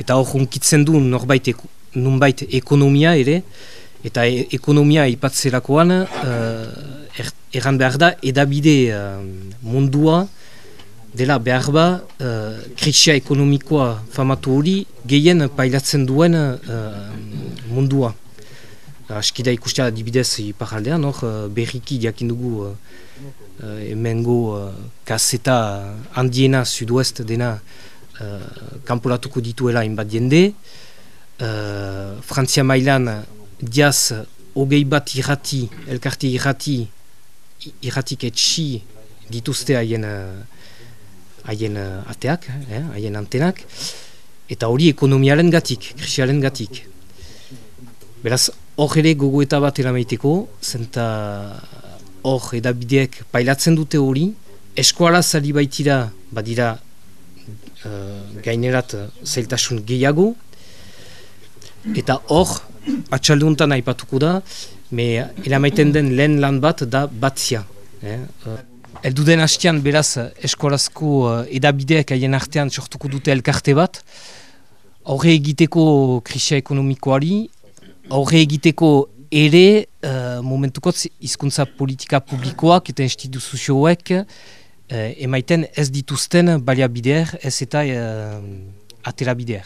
Eta hor hunkitzen du norbait nunbait ekonomia ere, eta e ekonomia ipatzerakoan uh, er, erran behar da edabide uh, mundua dela behar ba uh, krisia ekonomikoa famatu hori gehien pailatzen duen uh, mundua. Askida ikustea dibidez iparaldean, hor berriki diakin dugu uh, emengo uh, kaseta handiena sud-oest dena uh, kanpolatuko dituela inbat jende. Uh, Frantzia mailan diaz hogei bat irrati, elkarte irrati, irratik etxi dituzte haien haien ateak, haien antenak, eta hori ekonomiaren gatik, krisiaren gatik. Beraz, hor ere gogoeta bat erameiteko, zenta hor edabideek pailatzen dute hori, eskuala zari baitira, badira uh, gainerat zailtasun gehiago, eta hor, atxalduntan aipatuko da, me eramaiten den lehen lan bat da batzia. Eh? Uh, Eldu den hastean beraz eskolazko uh, edabideek haien artean sortuko dute elkarte bat, horre egiteko krisia ekonomikoari, horre egiteko ere uh, momentukotz hizkuntza politika publikoak eta instituzioek uh, emaiten ez dituzten baliabideer ez eta uh, aterabideer.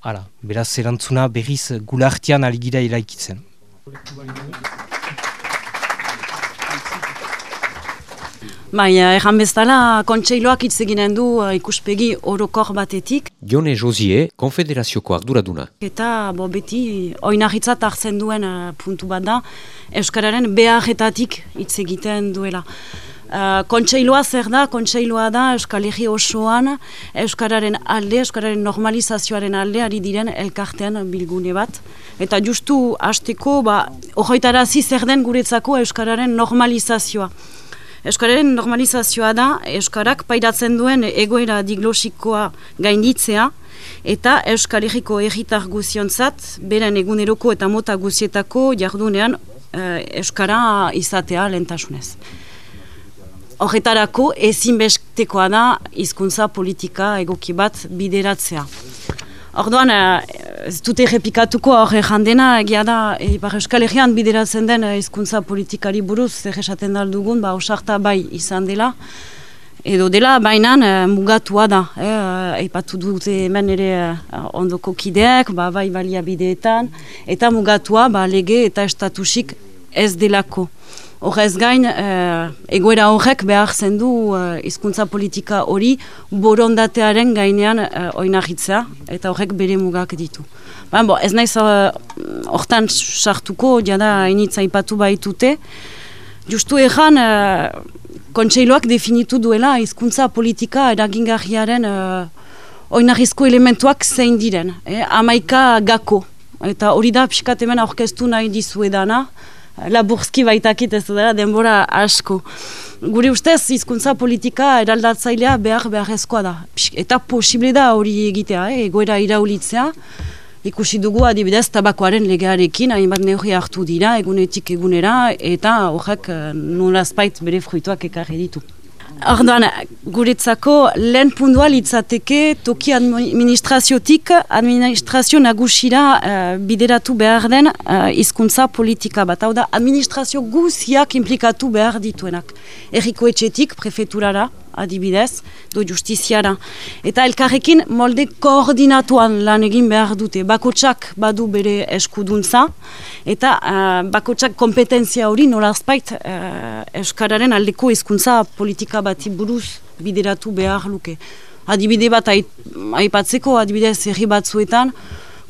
Hala, beraz erantzuna berriz gulartian aligira iraikitzen. Bai, erran bezala, kontseiloak hitz eginen du uh, ikuspegi orokor batetik. Jone Josie, konfederazioko arduraduna. Eta, bo, beti, oinahitzat hartzen duen uh, puntu bat da, Euskararen beharretatik hitz egiten duela. Uh, kontseiloa zer da, kontseiloa da Euskal Herri osoan Euskararen alde, Euskararen normalizazioaren alde ari diren elkartean bilgune bat. Eta justu hasteko, ba, horretarazi zer den guretzako Euskararen normalizazioa. Euskararen normalizazioa da, Euskarak pairatzen duen egoera diglosikoa gainditzea, eta Euskal Herriko erritar guziontzat, beren eguneroko eta mota guzietako jardunean e, Euskara izatea lentasunez. Horretarako ezinbestekoa da hizkuntza politika egoki bat bideratzea. Orduan, ez dute errepikatuko hor jandena, egia da, Ipar Euskal Herrian bideratzen den hizkuntza politikari buruz, zer esaten dugun, ba, osarta bai izan dela, edo dela, bainan mugatua da. Eipatu dute hemen ere ondoko kideak, ba, bai balia bideetan, eta mugatua ba, lege eta estatusik ez delako. Horrez gain, uh, egoera horrek behar zendu uh, izkuntza politika hori borondatearen gainean uh, oinahitzea eta horrek bere mugak ditu. Ba, bo, ez naiz hortan uh, sartuko, jada initza ipatu baitute. Justu egan, uh, kontseiloak definitu duela hizkuntza politika eragingarriaren uh, oinahizko elementuak zein diren. Eh? Amaika gako. Eta hori da pixkat hemen aurkeztu nahi dizuedana laburzki baitakit ez dela denbora asko. Gure ustez, hizkuntza politika eraldatzailea behar beharrezkoa da. Eta posible da hori egitea, eh? egoera iraulitzea. Ikusi dugu adibidez tabakoaren legearekin, hainbat neurri hartu dira, egunetik egunera, eta horrek eh, nolazpait bere fruituak ekarri ditu. Orduan, guretzako lehen pundua litzateke toki administraziotik administrazio nagusira uh, bideratu behar den uh, izkuntza politika bat. Hau da, administrazio guziak implikatu behar dituenak. Eriko etxetik, prefeturara, adibidez, do justiziara. Eta elkarrekin molde koordinatuan lan egin behar dute. Bakotsak badu bere eskuduntza, eta uh, bakotsak kompetentzia hori nolazpait uh, eskararen aldeko hizkuntza politika bati buruz bideratu behar luke. Adibide bat aipatzeko, adibidez herri batzuetan,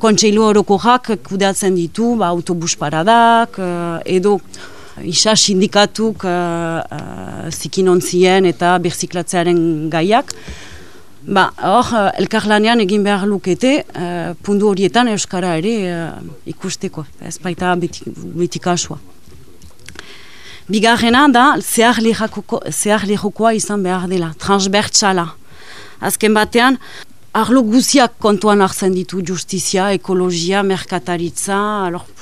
kontseilu horoko jak kudeatzen ditu, ba, autobus paradak, uh, edo isa sindikatuk uh, uh, zikinontzien eta berziklatzearen gaiak. Ba, hor, uh, elkarlanean egin behar lukete, uh, pundu horietan Euskara ere uh, ikusteko, ez baita beti kasua. Bigarrena da, zehar lehokoa izan behar dela, transbertsala. Azken batean, arlo guziak kontuan hartzen ditu justizia, ekologia, merkataritza,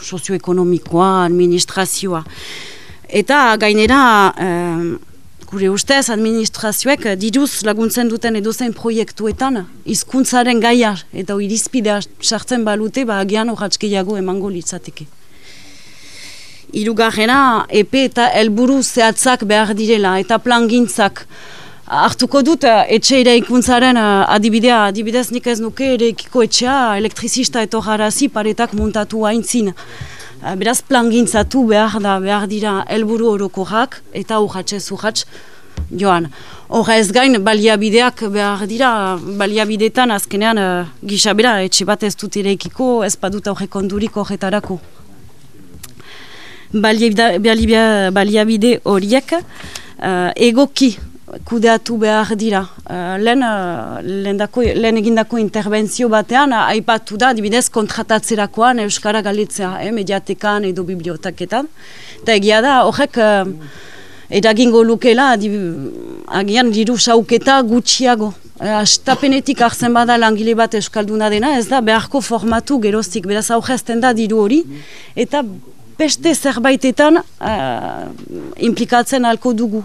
sozioekonomikoa, administrazioa. Eta gainera, gure ustez administrazioek diruz laguntzen duten edozein proiektuetan hizkuntzaren gaia eta irizpidea sartzen balute ba agian urratskeiago emango litzateke. Irugarrena EP eta helburu zehatzak behar direla eta plangintzak hartuko dut etxe ere ikuntzaren adibidea, adibidez nik ez nuke ere ekiko etxea elektrizista eto jarazi paretak muntatu haintzin. Eh, beraz plangintzatu behar da behar dira helburu orokorrak eta urratxe zurratx joan. Horra ez gain baliabideak behar dira baliabidetan azkenean uh, gisa bera etxe bat ez dut irekiko ez badut aurrek ondurik horretarako. Baliabide horiek uh, egoki kudeatu behar dira. Uh, lehen, uh, lehen, egindako intervenzio batean, uh, aipatu da, dibidez, kontratatzerakoan Euskara galitzea, eh, mediatekan edo biblioteketan. Eta egia da, horrek, uh, edagingo lukela, agian diru sauketa gutxiago. Astapenetik hartzen bada langile bat Euskalduna dena, ez da, beharko formatu geroztik, beraz aurrezten da diru hori, eta beste zerbaitetan uh, implikatzen alko dugu.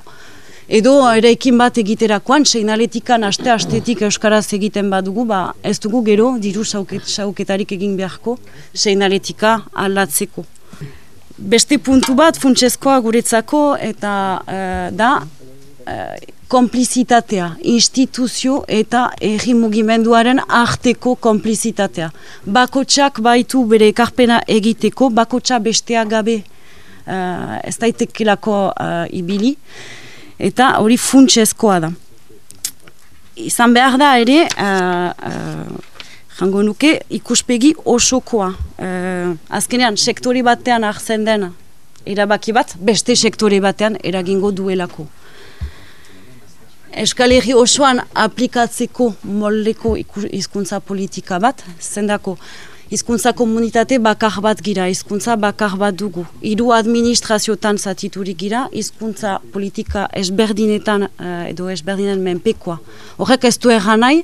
Edo eraikin bat egiterakoan, seinaletikan aste-astetik Euskaraz egiten badugu, ba, ez dugu gero diru sauketarik egin beharko seinaletika aldatzeko. Beste puntu bat funtsezkoa guretzako eta uh, da uh, konplizitatea, instituzio eta erri mugimenduaren arteko konplizitatea. Bakotsak baitu bere ekarpena egiteko, bakotsa bestea gabe uh, ez daitekelako uh, ibili eta hori funtsezkoa da. Izan behar da ere, uh, jango nuke, ikuspegi osokoa. Uh, azkenean, sektori batean hartzen den erabaki bat, beste sektori batean eragingo duelako. Eskalegi osoan aplikatzeko moldeko hizkuntza politika bat, zendako, hizkuntza komunitate bakar bat gira, hizkuntza bakar bat dugu. Hiru administraziotan zatiturik gira, hizkuntza politika esberdinetan uh, edo esberdinen menpekoa. Horrek ez du erran nahi,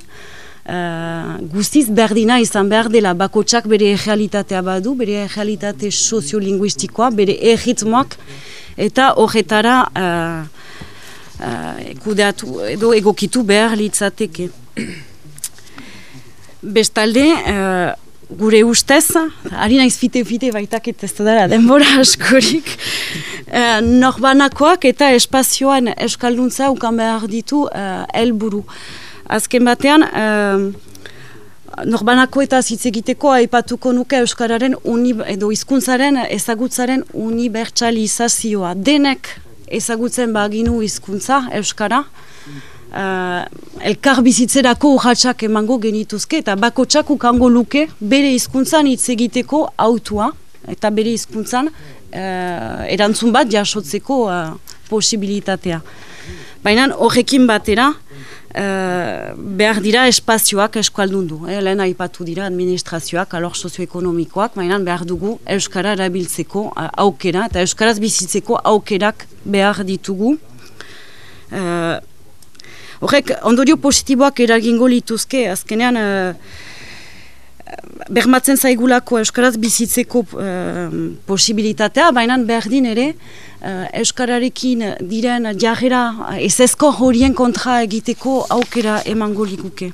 uh, guztiz berdina izan behar dela bakotsak bere realitatea badu, bere realitate soziolinguistikoa, bere erritmoak, eta horretara uh, uh, edo egokitu behar litzateke. Bestalde, gure ustez, ari naiz fite-fite baitakit ez dara denbora askorik, e, norbanakoak eta espazioan eskalduntza ukan behar ditu uh, helburu. Azken batean, uh, norbanako eta hitz egiteko aipatuko nuke Euskararen uni, edo hizkuntzaren ezagutzaren unibertsalizazioa. Denek ezagutzen baginu hizkuntza Euskara, uh, elkar bizitzerako urratxak emango genituzke eta bako txakukango luke bere hizkuntzan hitz egiteko autua eta bere hizkuntzan uh, erantzun bat jasotzeko uh, posibilitatea. Baina horrekin batera uh, behar dira espazioak eskualdundu. Eh? Lehen aipatu dira administrazioak, alor sozioekonomikoak, baina behar dugu Euskara erabiltzeko uh, aukera eta Euskaraz bizitzeko aukerak behar ditugu. Horrek, ondorio positiboak eragingo lituzke, azkenean uh, bermatzen zaigulako Euskaraz bizitzeko uh, posibilitatea, baina berdin ere uh, Euskararekin diren jarrera ezezko horien kontra egiteko aukera emango likuke.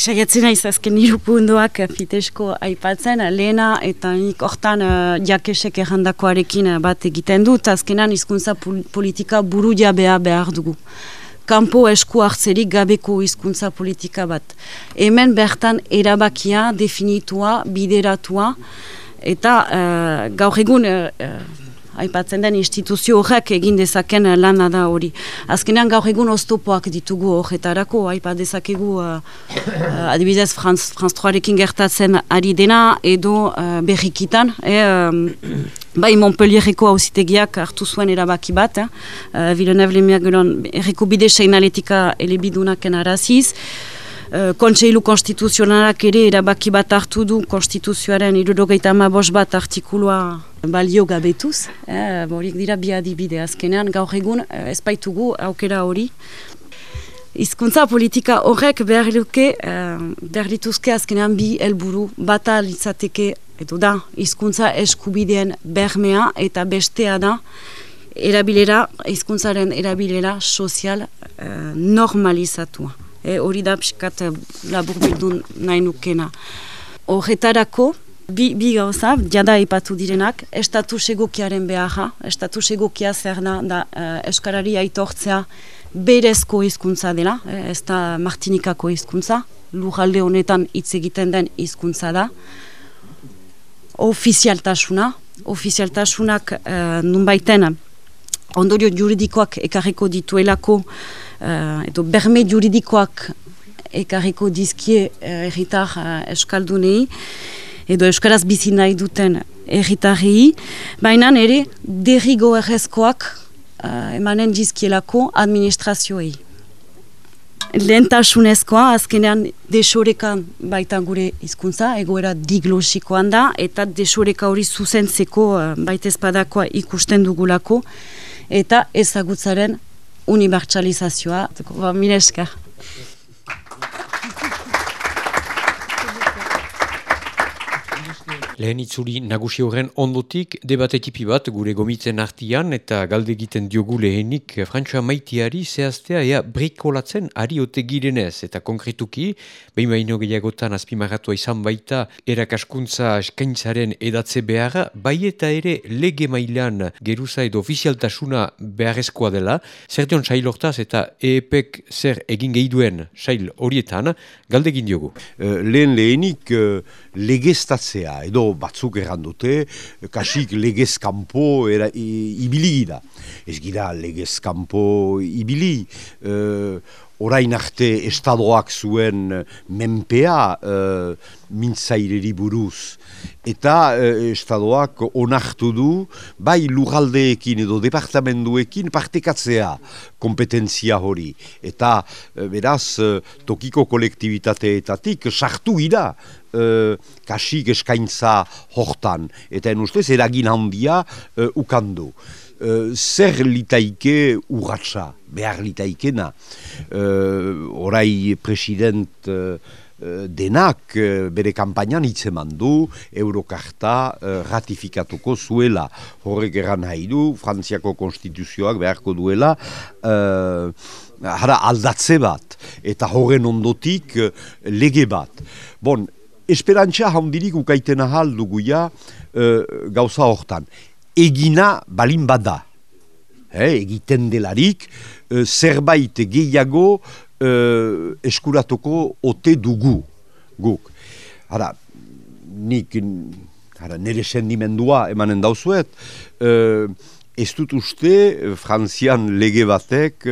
Saiatzen naiz azken irupundoak fitesko aipatzen, lehena eta nik hortan uh, jakesek errandakoarekin bat egiten dut, azkenan hizkuntza politika buru jabea behar dugu kanpo esku hartzerik gabeko hizkuntza politika bat. Hemen bertan erabakia, definitua, bideratua, eta uh, gaur egun uh, aipatzen den instituzio horrek egin dezaken lana da hori. Azkenean gaur egun oztopoak ditugu horretarako, aipa dezakegu uh, uh, adibidez Franz, Troarekin gertatzen ari dena edo uh, berrikitan, e, um, bai Montpellierreko hausitegiak hartu zuen erabaki bat, eh? uh, Villeneuve Lemiagelon erriko bide seinaletika elebidunaken araziz, Uh, Kontseilu konstituzionalak ere erabaki bat hartu du konstituzioaren irurogeita bos bat artikulua balio gabetuz. Eh, Borik dira bi adibide azkenean, gaur egun eh, ezpaitugu aukera hori. Hizkuntza politika horrek behar luke, eh, behar lituzke azkenean bi helburu bata litzateke, edo da, hizkuntza eskubideen bermea eta bestea da, erabilera, hizkuntzaren erabilera sozial eh, normalizatua e, hori da psikat eh, labur bildun nahi nukena. Horretarako, bi, bi gauza, jada ipatu direnak, estatus egokiaren beharra, estatus egokia zer da, da eskarari aitortzea berezko hizkuntza dela, ez da martinikako hizkuntza, lujalde honetan hitz egiten den hizkuntza da, ofizialtasuna, ofizialtasunak uh, nunbaiten ondorio juridikoak ekarriko dituelako uh, edo berme juridikoak ekarriko dizkie uh, erritar uh, eskaldunei edo euskaraz bizi nahi duten erritarri, baina ere derrigo errezkoak uh, emanen dizkielako administrazioei. Lehentasunezkoa, azkenean desorekan baita gure hizkuntza egoera diglosikoan da, eta desoreka hori zuzentzeko uh, baita espadakoa ikusten dugulako, eta ezagutzaren unibertsalizazioa. Ba, mire esker. Lehen itzuri nagusi horren ondotik debatetipi bat gure gomitzen artian eta galde egiten diogu lehenik Frantzua maitiari zehaztea ea brikolatzen ari ote girenez eta konkretuki behin baino gehiagotan azpimarratua izan baita erakaskuntza eskaintzaren edatze beharra bai eta ere lege mailan geruza edo ofizialtasuna beharrezkoa dela zertion sailortaz eta EEPek zer egin gehi duen sail horietan galde egin diogu. Uh, lehen lehenik uh, legeztatzea edo batzuk errandute, kasik legez kanpo ibili gira. Ez gira legez ibili, uh, orain arte estadoak zuen menpea uh, mintzaireri buruz. Eta uh, estadoak onartu du, bai lugaldeekin edo departamenduekin partekatzea kompetentzia hori. Eta beraz, tokiko kolektibitateetatik sartu gira uh, kasik eskaintza hortan. Eta en ustez, eragin handia uh, ukandu. Uh, zer litaike urratsa, behar litaikena. Uh, orai president uh, denak bere kampainan hitzeman du Eurokarta ratifikatuko zuela. Horrek eran nahi du, Frantziako konstituzioak beharko duela uh, hara aldatze bat eta horren ondotik lege bat. Bon, esperantza handirik ukaiten ahal duguia uh, gauza hortan. Egina balin bada. Eh, egiten delarik, uh, zerbait gehiago uh, eskuratuko ote dugu. Guk. Hara, nik hara, nire sendimendua emanen dauzuet, uh, ez dut uste Frantzian lege batek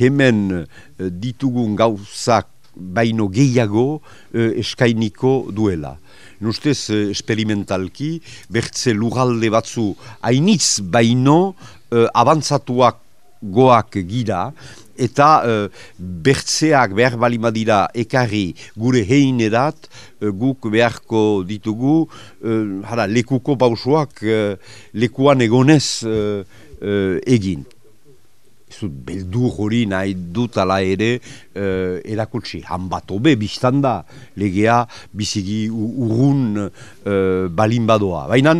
hemen ditugun gauzak baino gehiago e, eskainiko duela. Nustez, e, esperimentalki, bertze lugalde batzu hainitz baino e, abantzatuak goak gira, eta e, bertzeak behar balimadira ekarri gure hein edat, guk beharko ditugu, e, hara, lekuko pausuak e, lekuan egonez egin zut beldur hori nahi dut ala ere uh, erakutsi. Han bat obe biztan da legea bizigi urrun uh, balin badoa. Baina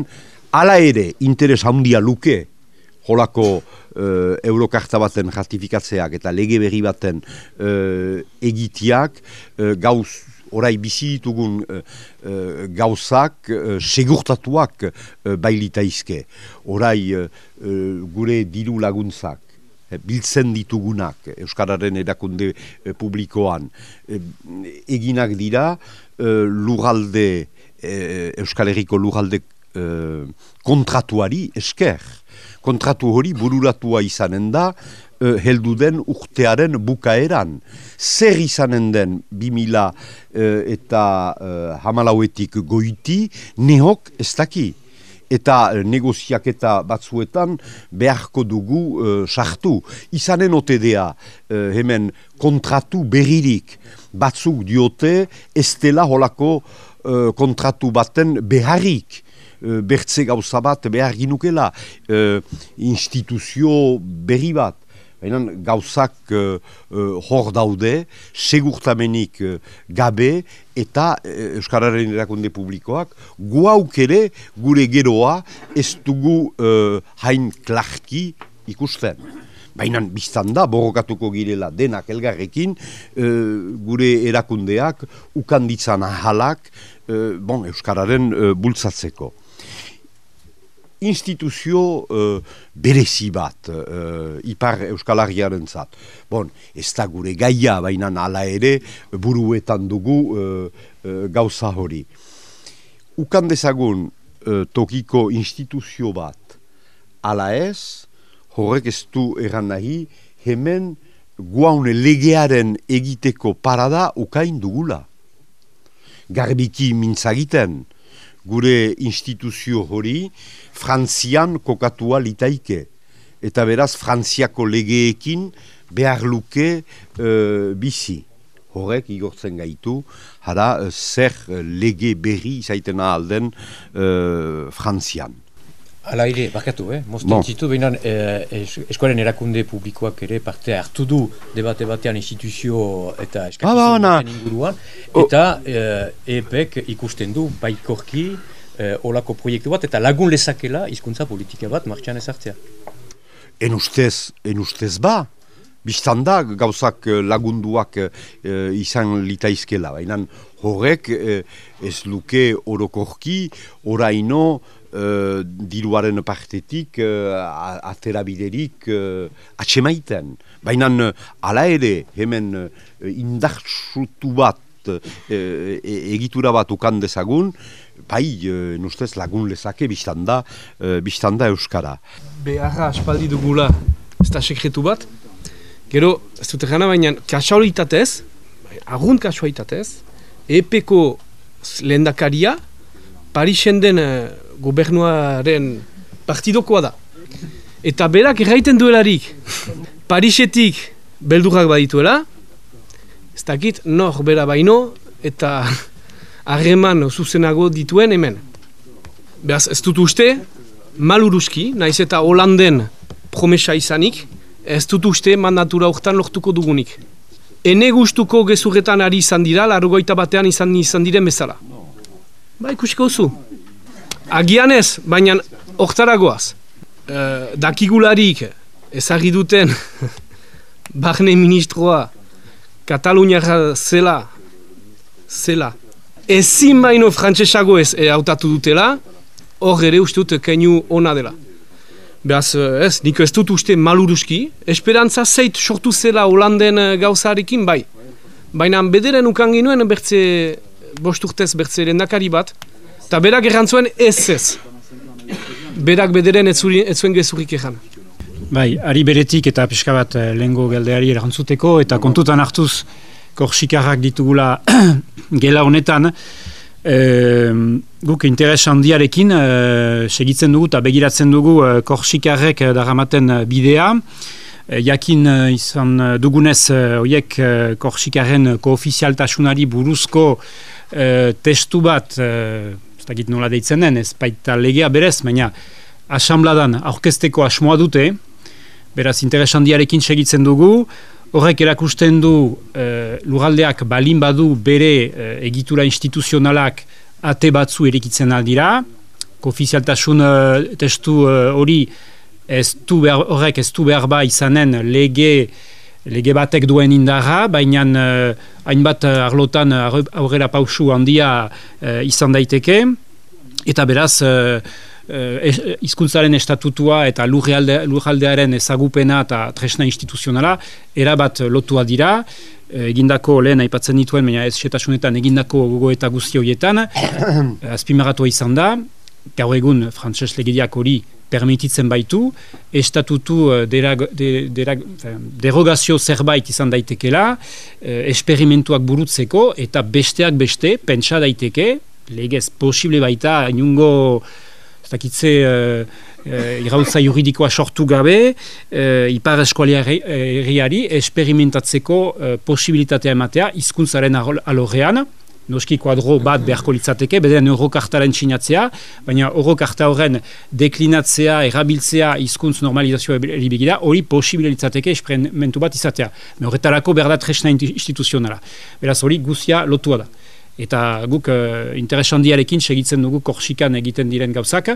ala ere interes handia luke holako uh, eurokarta baten ratifikatzeak eta lege berri baten uh, egitiak uh, gauz orai bizi ditugun uh, gauzak uh, segurtatuak uh, bailitaizke. Orai uh, gure diru laguntzak Eh, biltzen ditugunak Euskararen erakunde e, publikoan e, eginak dira lugalde Euskal Herriko lugalde kontratuari esker kontratu hori bururatua izanen da, heldu den urtearen bukaeran. Zer izanen den 2000 uh, eta hamalauetik goiti, nehok ez daki. Eta uh, negoziaketa batzuetan beharko dugu uh, sartu. Izanen otedea uh, hemen kontratu berririk batzuk diote ez dela holako uh, kontratu baten beharrik. Bertze gauza bat behar ginukela, instituzio berri bat. Baina gauzak uh, hor daude, segurtamenik uh, gabe eta uh, Euskararen erakunde publikoak guauk ere gure geroa ez dugu uh, hain klarki ikusten. Baina biztan da, borrokatuko girela denak elgarrekin, gure erakundeak ukanditzan ahalak bon, Euskararen bultzatzeko instituzio uh, berezi bat uh, ipar euskalariaren zat. Bon, ez da gure gaia baina ala ere buruetan dugu uh, gauza hori. Ukan dezagun tokiko instituzio bat ala ez, horrek ez du erran nahi, hemen guaune legearen egiteko parada ukain dugula. Garbiki mintzagiten, gure instituzio hori Frantzian kokatua litaike. Eta beraz, Frantziako legeekin behar luke uh, bizi. Horrek igortzen gaitu, hara uh, zer lege berri izaitena alden uh, Frantzian. Hala ere, barkatu, eh? Mozten bon. zitu, eh, eskoaren erakunde publikoak ere parte hartu du debate batean instituzio eta eskakizun ah, inguruan, eta eh, EPEK ikusten du baikorki eh, olako proiektu bat, eta lagun lezakela hizkuntza politika bat martxan ezartzea. En ustez, en ustez ba, biztan da gauzak eh, lagunduak eh, izan litaizkela, baina horrek eh, ez luke orokorki, oraino, uh, diruaren partetik uh, aterabiderik uh, atxemaiten. Baina ala ere hemen uh, indartsutu bat uh, egitura bat ukan dezagun, bai, uh, nustez lagun lezake biztanda, uh, biztanda Euskara. Beharra aspaldi dugula, ez da sekretu bat, gero, ez dut gana baina, kasualitatez, agunt kasualitatez, epeko lehendakaria, Parisen den gobernuaren partidokoa da. Eta berak erraiten duelarik, Parisetik beldurrak badituela, ez dakit nor bera baino, eta harreman zuzenago dituen hemen. Beraz, ez dut uste, maluruski, naiz eta Holanden promesa izanik, ez dut uste mandatura urtan lortuko dugunik. Ene gustuko gezurretan ari izan dira, largoita batean izan, izan diren bezala. Ba, ikusiko zu agian ez, baina oktaragoaz. E, dakigularik ezagri duten Barne ministroa Kataluniara zela zela ezin baino frantsesago ez e, hautatu dutela hor ere uste dut keinu ona dela. Beaz, ez, nik ez dut uste maluruski, esperantza zeit sortu zela Holanden gauzarekin, bai. Baina bederen ukan ginuen bertze, bosturtez bertze lendakari bat, Eta berak errantzuen ez ez. Berak bederen ez, zuen gezurrik egan. Bai, ari beretik eta pixka bat eh, lehengo geldeari erantzuteko eta kontutan hartuz korsikarrak ditugula gela honetan e, guk interes handiarekin e, segitzen dugu eta begiratzen dugu e, korsikarrek daramaten bidea jakin izan dugunez horiek e, korsikarren koofizialtasunari buruzko testu bat dakit nola deitzen den, ez baita legea berez, baina asambladan aurkezteko asmoa dute, beraz interesandiarekin segitzen dugu, horrek erakusten du e, lurraldeak balin badu bere e, egitura instituzionalak ate batzu erikitzen aldira, kofizialtasun e, testu hori ez du horrek ez du behar ba izanen lege lege batek duen indarra, baina uh, hainbat uh, arlotan uh, aurrera pausu handia izan daiteke, eta beraz uh, estatutua eta lurjaldearen ezagupena eta tresna instituzionala erabat lotua dira, egindako lehen aipatzen dituen, baina ez setasunetan egindako gogo guzti horietan, azpimarratua izan da, gaur egun frantses legediak hori permititzen baitu, estatutu uh, de, derogazio zerbait izan daitekela, uh, esperimentuak burutzeko, eta besteak beste, pentsa daiteke, legez posible baita, inungo, ez dakitze, uh, juridikoa sortu gabe, uh, ipar eskualia erriari, esperimentatzeko uh, posibilitatea ematea, hizkuntzaren alorrean, noski kuadro bat beharko litzateke, beden eurokartaren txinatzea, baina eurokarta horren deklinatzea, erabiltzea, hizkuntz normalizazioa eribegida, hori posibile litzateke esperimentu bat izatea. Horretarako berda tresna instituzionala. Beraz hori guzia lotua da. Eta guk uh, interesandiarekin segitzen dugu korsikan egiten diren gauzak,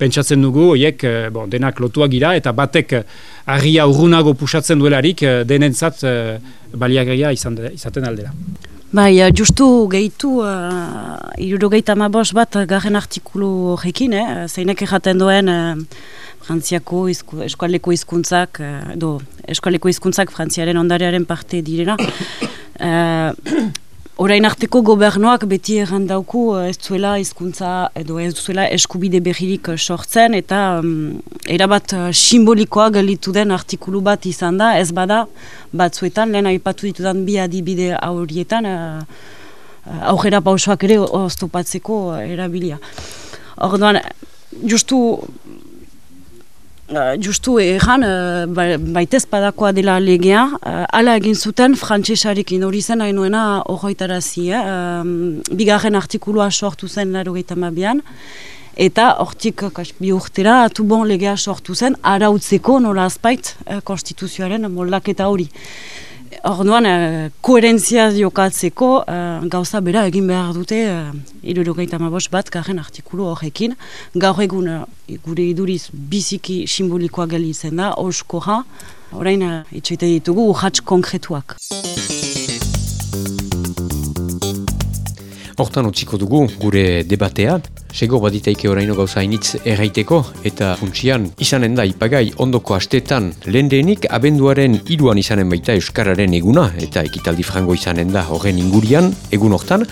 pentsatzen dugu, oiek, uh, bon, denak lotuak gira, eta batek harria urrunago pusatzen duelarik, uh, denentzat uh, baliageia izan, izaten aldera. Bai, uh, justu gehitu, uh, irurogeita mabos bat garen artikulu horrekin, eh? zeinek erraten duen uh, frantziako izku, eskualeko hizkuntzak, uh, do, eskualeko hizkuntzak frantziaren ondarearen parte direna. Uh, Orain arteko gobernuak beti errandauku eh, ez zuela hizkuntza edo ez zuela eskubide berririk eh, sortzen eta um, erabat uh, simbolikoa galitu den artikulu bat izan da, ez bada batzuetan lehen aipatu ditudan bi adibide horietan uh, aurrera pausoak ere oztopatzeko erabilia. Orduan, justu Uh, justu egan, uh, baitez padakoa dela legea, uh, ala egin zuten frantsesarekin hori zen hainoena horretarazi, eh? uh, bigarren artikulua sortu zen laro mabian, eta hortik bi urtera atu bon legea sortu zen, arautzeko nola azpait uh, konstituzioaren moldaketa hori. Orduan, uh, koherentzia jokatzeko uh, gauza bera egin behar dute uh, irurogeita bat garen artikulu horrekin. Gaur egun uh, gure iduriz biziki simbolikoa gali zen da, osko ha, orain uh, itxoite ditugu urratx konkretuak. Hortan utziko dugu gure debatea, Sego baditaike oraino gauza initz erraiteko eta funtsian izanen da ipagai ondoko astetan. Lehen denik abenduaren iruan izanen baita Euskararen eguna eta ekitaldi frango izanen da horren ingurian. Egun hortan.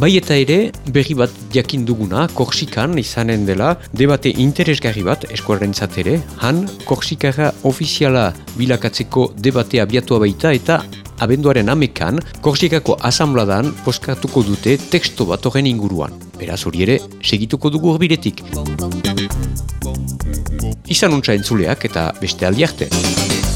Bai eta ere, berri bat jakin duguna, Korsikan izanen dela, debate interesgarri bat eskuaren ere, han Korsikara ofiziala bilakatzeko debate abiatua baita eta abenduaren amekan, Korsikako asambladan poskatuko dute teksto bat horren inguruan. Beraz hori ere, segituko dugu horbiretik. Izan untsa entzuleak eta beste aldi arte.